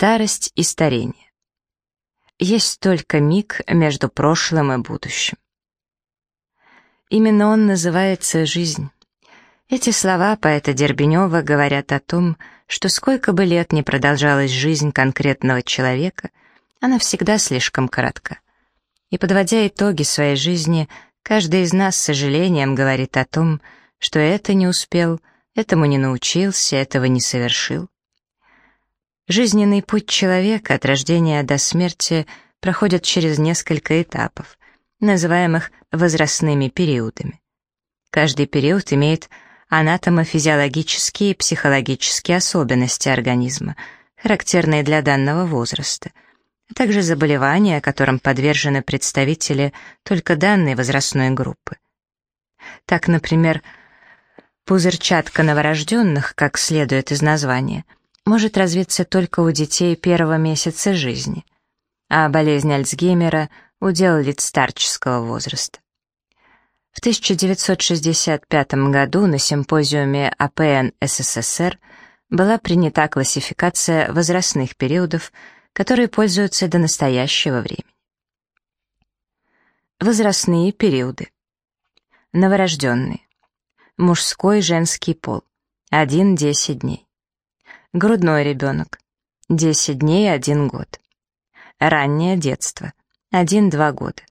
Старость и старение. Есть только миг между прошлым и будущим. Именно он называется «жизнь». Эти слова поэта Дербенева говорят о том, что сколько бы лет ни продолжалась жизнь конкретного человека, она всегда слишком коротка. И подводя итоги своей жизни, каждый из нас с сожалением говорит о том, что это не успел, этому не научился, этого не совершил. Жизненный путь человека от рождения до смерти проходит через несколько этапов, называемых возрастными периодами. Каждый период имеет анатомофизиологические и психологические особенности организма, характерные для данного возраста, а также заболевания, которым подвержены представители только данной возрастной группы. Так, например, пузырчатка новорожденных, как следует из названия – может развиться только у детей первого месяца жизни, а болезнь Альцгеймера — удел лиц старческого возраста. В 1965 году на симпозиуме АПН СССР была принята классификация возрастных периодов, которые пользуются до настоящего времени. Возрастные периоды. Новорожденные. Мужской женский пол. 1-10 дней. Грудной ребенок. 10 дней, 1 год. Раннее детство. 1-2 года.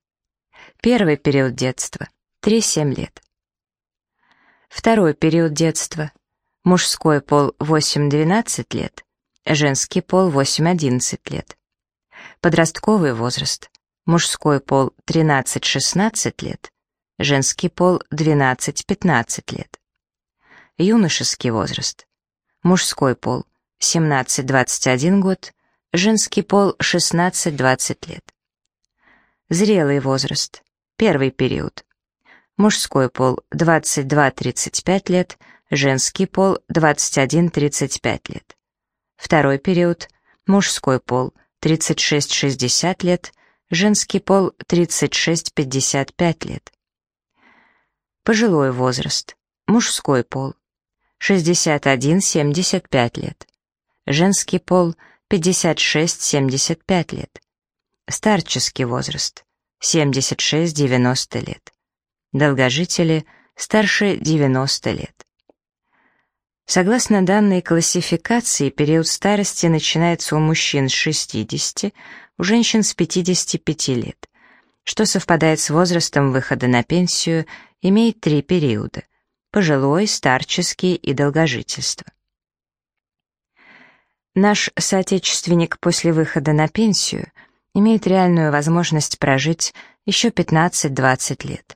Первый период детства. 3-7 лет. Второй период детства. Мужской пол 8-12 лет. Женский пол 8-11 лет. Подростковый возраст. Мужской пол 13-16 лет. Женский пол 12-15 лет. Юношеский возраст мужской пол 17-21 год, женский пол 16-20 лет. Зрелый возраст, первый период. Мужской пол 22-35 лет, женский пол 21-35 лет. Второй период, мужской пол 36-60 лет, женский пол 36-55 лет. Пожилой возраст, мужской пол 61-75 лет. Женский пол 56-75 лет. Старческий возраст 76-90 лет. Долгожители старше 90 лет. Согласно данной классификации, период старости начинается у мужчин с 60, у женщин с 55 лет, что совпадает с возрастом выхода на пенсию, имеет три периода – пожилой, старческий и долгожительство. Наш соотечественник после выхода на пенсию имеет реальную возможность прожить еще 15-20 лет.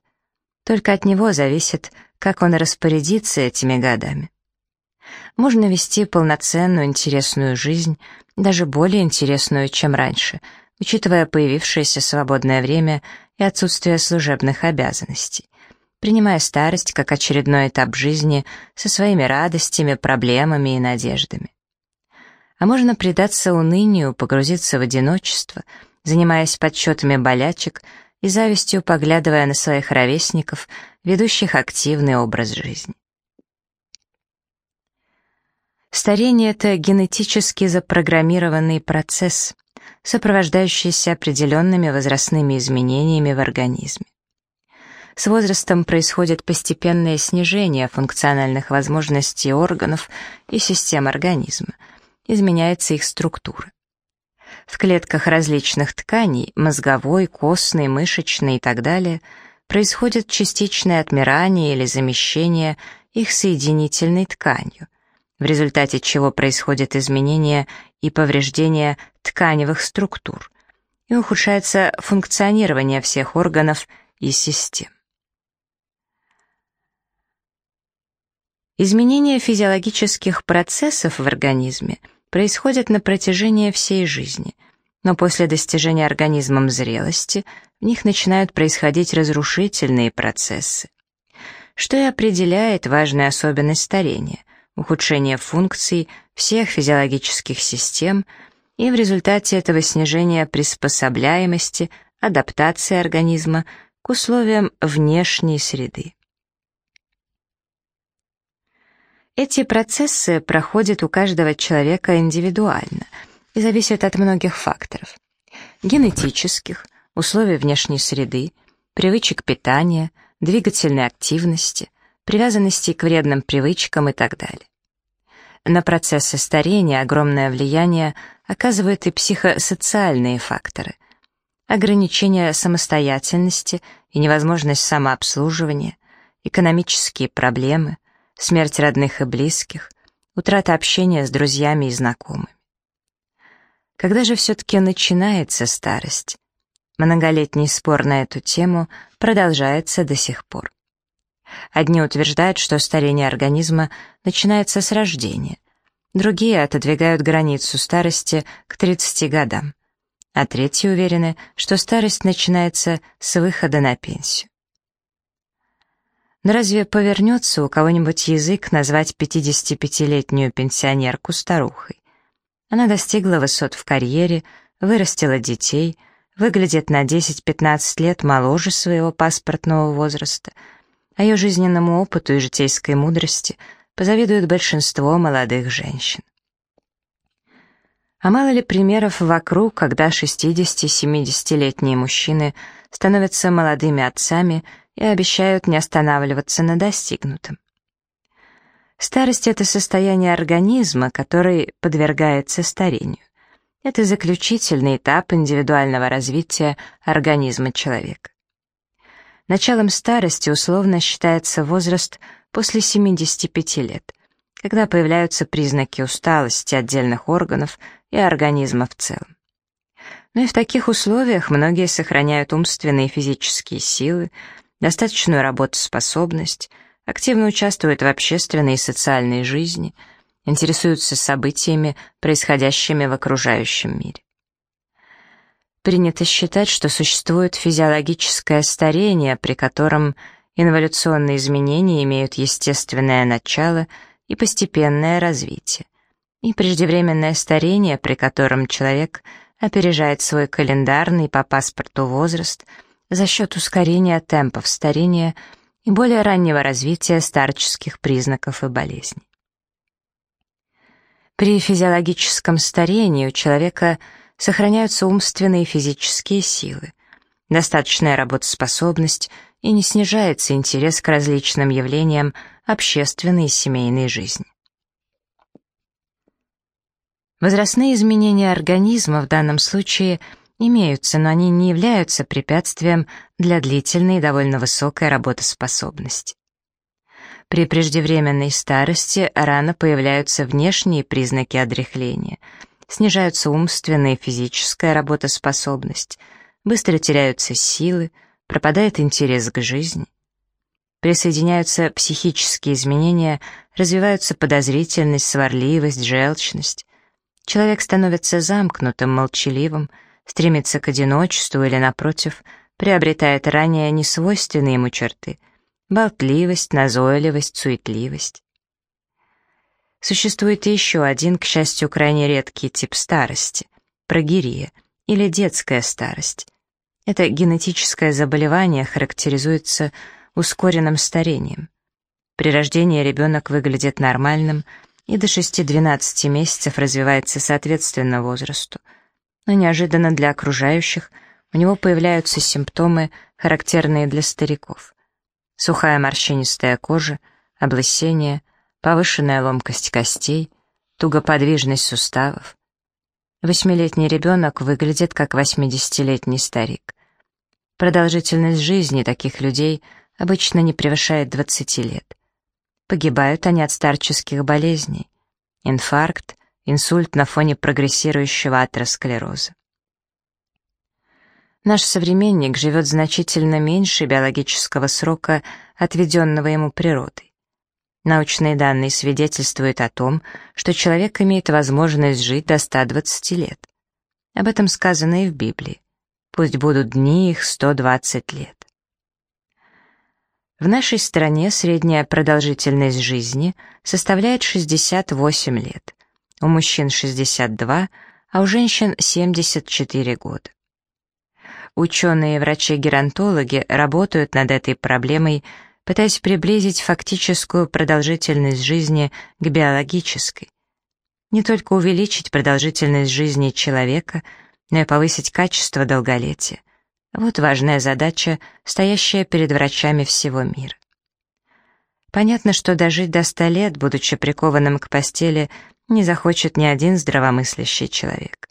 Только от него зависит, как он распорядится этими годами. Можно вести полноценную, интересную жизнь, даже более интересную, чем раньше, учитывая появившееся свободное время и отсутствие служебных обязанностей принимая старость как очередной этап жизни со своими радостями, проблемами и надеждами. А можно предаться унынию, погрузиться в одиночество, занимаясь подсчетами болячек и завистью поглядывая на своих ровесников, ведущих активный образ жизни. Старение — это генетически запрограммированный процесс, сопровождающийся определенными возрастными изменениями в организме. С возрастом происходит постепенное снижение функциональных возможностей органов и систем организма, изменяется их структура. В клетках различных тканей, мозговой, костной, мышечной и так далее, происходит частичное отмирание или замещение их соединительной тканью, в результате чего происходит изменение и повреждение тканевых структур, и ухудшается функционирование всех органов и систем. Изменения физиологических процессов в организме происходят на протяжении всей жизни, но после достижения организмом зрелости в них начинают происходить разрушительные процессы. Что и определяет важную особенность старения – ухудшение функций всех физиологических систем и в результате этого снижения приспособляемости, адаптации организма к условиям внешней среды. Эти процессы проходят у каждого человека индивидуально, и зависит от многих факторов. Генетических, условий внешней среды, привычек питания, двигательной активности, привязанности к вредным привычкам и так далее. На процессы старения огромное влияние оказывают и психосоциальные факторы. Ограничение самостоятельности и невозможность самообслуживания, экономические проблемы, смерть родных и близких, утрата общения с друзьями и знакомыми. Когда же все-таки начинается старость? Многолетний спор на эту тему продолжается до сих пор. Одни утверждают, что старение организма начинается с рождения, другие отодвигают границу старости к 30 годам, а третьи уверены, что старость начинается с выхода на пенсию. Но разве повернется у кого-нибудь язык назвать 55-летнюю пенсионерку старухой? Она достигла высот в карьере, вырастила детей, выглядит на 10-15 лет моложе своего паспортного возраста, а ее жизненному опыту и житейской мудрости позавидует большинство молодых женщин. А мало ли примеров вокруг, когда 60-70-летние мужчины становятся молодыми отцами – и обещают не останавливаться на достигнутом. Старость — это состояние организма, который подвергается старению. Это заключительный этап индивидуального развития организма человека. Началом старости условно считается возраст после 75 лет, когда появляются признаки усталости отдельных органов и организма в целом. Но и в таких условиях многие сохраняют умственные и физические силы, достаточную работоспособность, активно участвуют в общественной и социальной жизни, интересуются событиями, происходящими в окружающем мире. Принято считать, что существует физиологическое старение, при котором инволюционные изменения имеют естественное начало и постепенное развитие, и преждевременное старение, при котором человек опережает свой календарный по паспорту возраст – за счет ускорения темпов старения и более раннего развития старческих признаков и болезней. При физиологическом старении у человека сохраняются умственные и физические силы, достаточная работоспособность и не снижается интерес к различным явлениям общественной и семейной жизни. Возрастные изменения организма в данном случае – имеются, но они не являются препятствием для длительной и довольно высокой работоспособности. При преждевременной старости рано появляются внешние признаки одряхления, снижаются умственная и физическая работоспособность, быстро теряются силы, пропадает интерес к жизни. Присоединяются психические изменения, развиваются подозрительность, сварливость, желчность. Человек становится замкнутым, молчаливым, стремится к одиночеству или, напротив, приобретает ранее несвойственные ему черты — болтливость, назойливость, суетливость. Существует еще один, к счастью, крайне редкий тип старости — прогирия или детская старость. Это генетическое заболевание характеризуется ускоренным старением. При рождении ребенок выглядит нормальным и до 6-12 месяцев развивается соответственно возрасту — но неожиданно для окружающих у него появляются симптомы, характерные для стариков. Сухая морщинистая кожа, облысение, повышенная ломкость костей, тугоподвижность суставов. Восьмилетний ребенок выглядит как восьмидесятилетний старик. Продолжительность жизни таких людей обычно не превышает 20 лет. Погибают они от старческих болезней. Инфаркт, инсульт на фоне прогрессирующего атеросклероза. Наш современник живет значительно меньше биологического срока, отведенного ему природой. Научные данные свидетельствуют о том, что человек имеет возможность жить до 120 лет. Об этом сказано и в Библии. Пусть будут дни их 120 лет. В нашей стране средняя продолжительность жизни составляет 68 лет, у мужчин 62, а у женщин 74 года. Ученые и врачи-геронтологи работают над этой проблемой, пытаясь приблизить фактическую продолжительность жизни к биологической. Не только увеличить продолжительность жизни человека, но и повысить качество долголетия. Вот важная задача, стоящая перед врачами всего мира. Понятно, что дожить до ста лет, будучи прикованным к постели, не захочет ни один здравомыслящий человек.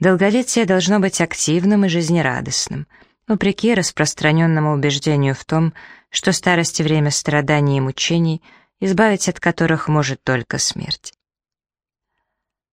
Долголетие должно быть активным и жизнерадостным, вопреки распространенному убеждению в том, что старость время страданий и мучений, избавить от которых может только смерть.